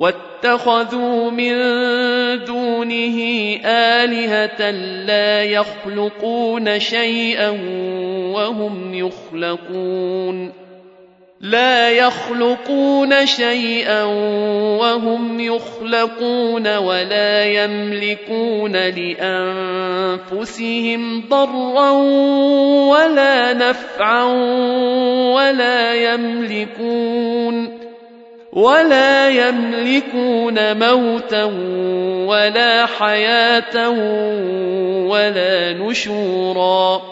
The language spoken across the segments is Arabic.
واتخذوا من دونه آلهة لا يخلقون شيئا وهم يخلقون. لا يخلقون شيئا وهم يخلقون ولا يملكون لأنفسهم ضرا ولا نفعا ولا يملكون. ولا يملكون موتا ولا حياة ولا نشورا.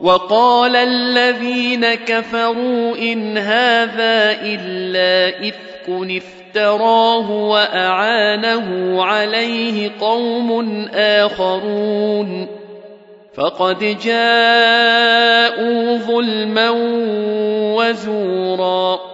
وقال الذين كفروا إن هذا إلا إفك افتراه وأعانه عليه قوم آخرون. فقد جاءوا ظلما وزورا.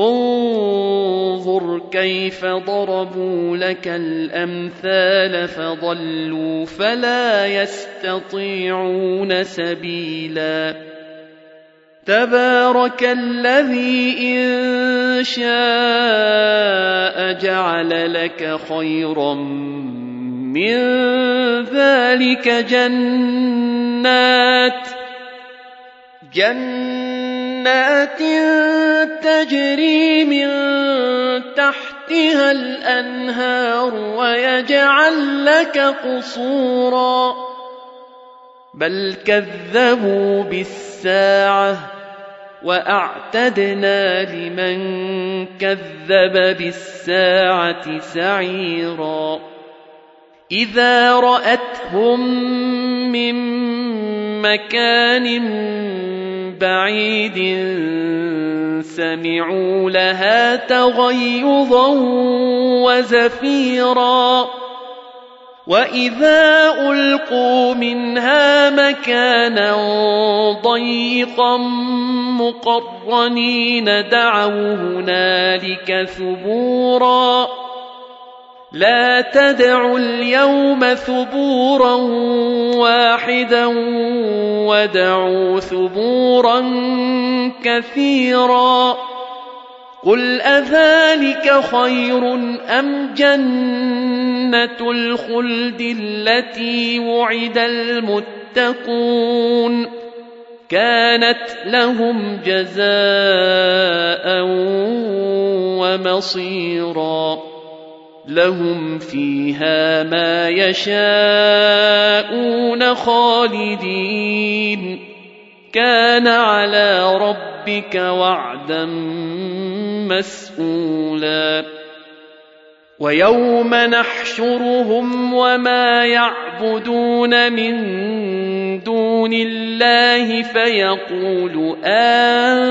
انظر كيف ضربوا لك الأمثال فضلوا فلا يستطيعون سبيلا. تبارك الذي إن شاء جعل لك خيرا من ذلك جنات. جنات تجري من تحتها الأنهار ويجعل لك قصورا. بل كذبوا بالساعة وأعتدنا لمن كذب بالساعة سعيرا. إذا رأتهم من مكان بعيد سمعوا لها تغيظا وزفيرا. وإذا ألقوا منها مكانا ضيقا مقرنين دعوا هنالك ثبورا. لا تدعوا اليوم ثبورا واحدا ودعوا ثبورا كثيرا. قل أذلك خير أم جنة الخلد التي وعد المتقون؟ كانت لهم جزاء ومصيرا. لهم فيها ما يشاءون خالدين. كان على ربك وعدا مسؤولا. ويوم نحشرهم وما يعبدون من دون الله فيقول أنتم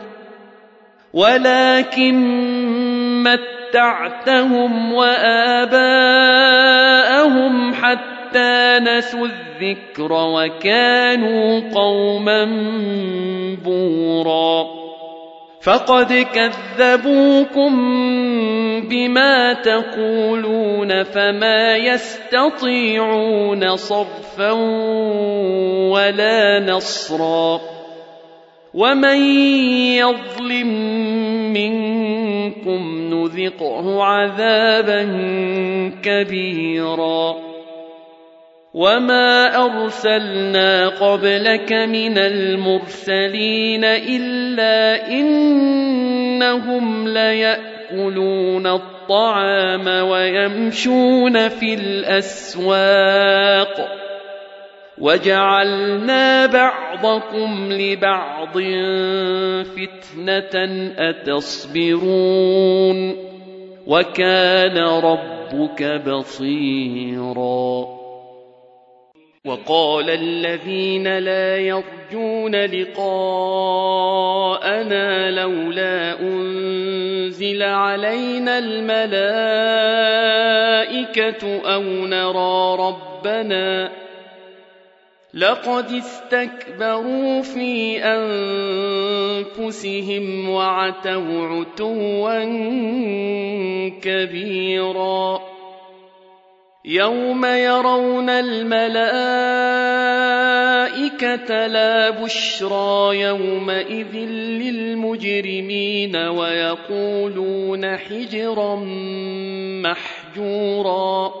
ولكن متعتهم وآباءهم حتى نسوا الذكر وكانوا قوما بورا. فقد كذبوكم بما تقولون فما يستطيعون صرفا ولا نصرا. ومن يظلم منكم نذقه عذابا كبيرا وما ارسلنا قبلك من المرسلين الا انهم لياكلون الطعام ويمشون في الاسواق وجعلنا بعضكم لبعض فتنة أتصبرون وكان ربك بصيرا. وقال الذين لا يرجون لقاءنا لولا أنزل علينا الملائكة أو نرى ربنا لقد استكبروا في أنفسهم وعتوا عتوا كبيرا. يوم يرون الملائكة لا بشرى يومئذ للمجرمين ويقولون حجرا محجورا.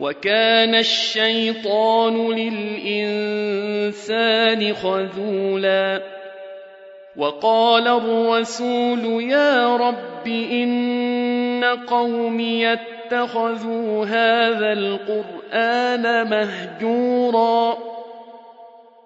وكان الشيطان للإنسان خذولا وقال الرسول يا رب إن قومي اتخذوا هذا القرآن مهجورا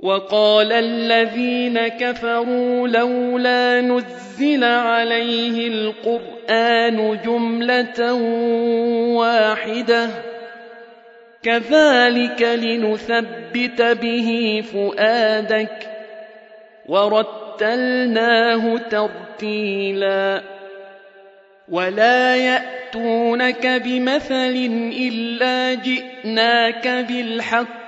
وقال الذين كفروا لولا نزل عليه القرآن جملة واحدة. كذلك لنثبت به فؤادك. ورتلناه ترتيلا. ولا يأتونك بمثل إلا جئناك بالحق.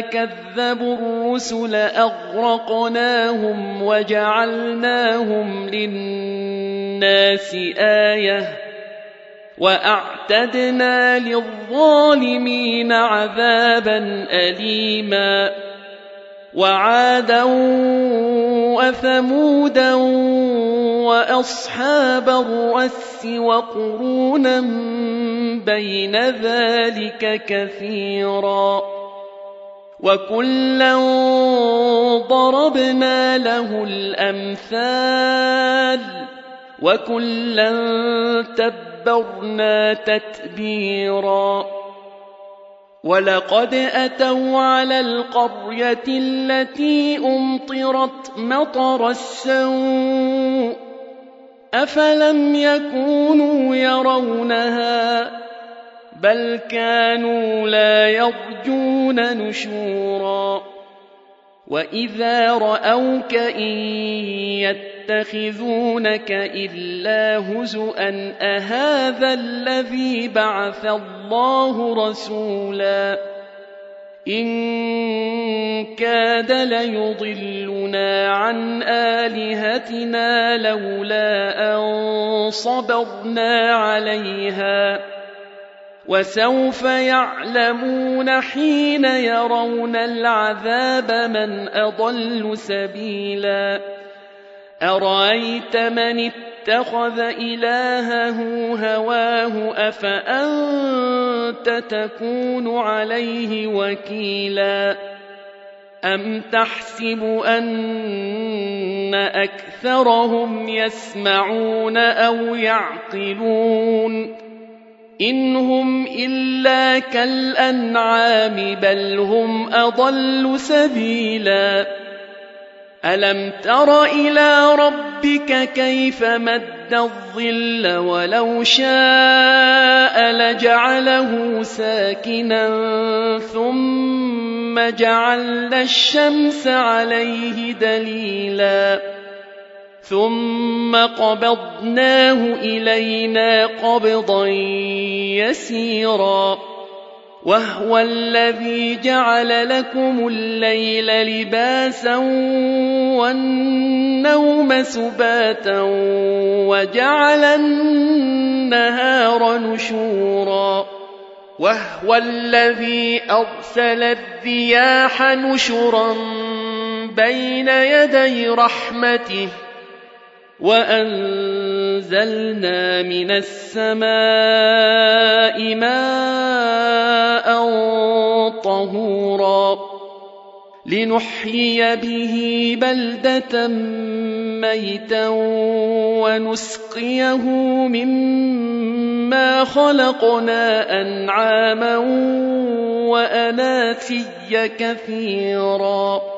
كذبوا الرسل اغرقناهم وجعلناهم للناس إيه واعتدنا للظالمين عذابا اليما وعادا وثمودا واصحاب الرس وقرونا بين ذلك كثيرا وكلا ضربنا له الامثال وكلا تبرنا تتبيرا ولقد اتوا على القريه التي امطرت مطر السوء افلم يكونوا يرونها بل كانوا لا يرجون نشورا. وإذا رأوك إن يتخذونك إلا هزءا أهذا الذي بعث الله رسولا؟ إن كاد ليضلنا عن آلهتنا لولا أن صبرنا عليها. وسوف يعلمون حين يرون العذاب من أضل سبيلا. أرأيت من اتخذ إلهه هواه أفأنت تكون عليه وكيلا؟ أم تحسب أن أكثرهم يسمعون أو يعقلون؟ إن هم إلا كالأنعام بل هم أضل سبيلا ألم تر إلى ربك كيف مد الظل ولو شاء لجعله ساكنا ثم جعلنا الشمس عليه دليلاً ثم قبضناه الينا قبضا يسيرا وهو الذي جعل لكم الليل لباسا والنوم سباتا وجعل النهار نشورا وهو الذي ارسل الرياح نشرا بين يدي رحمته وأنزلنا من السماء ماء طهورا لنحيي به بلدة ميتا ونسقيه مما خلقنا أنعاما وأناسيا كثيرا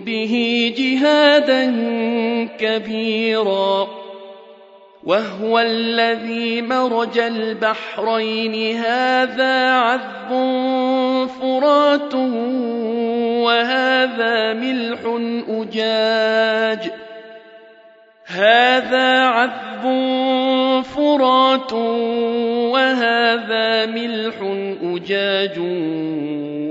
به جهادا كبيرا وهو الذي مرج البحرين. هذا عذب فرات وهذا ملح أجاج. هذا عذب فرات وهذا ملح أجاج.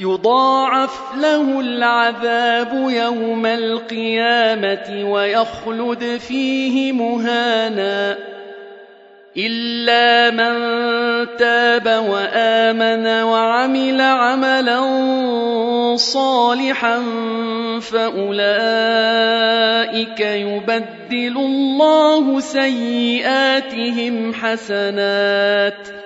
يضاعف له العذاب يوم القيامة ويخلد فيه مهانا. إلا من تاب وآمن وعمل عملا صالحا فأولئك يبدل الله سيئاتهم حسنات ۖ.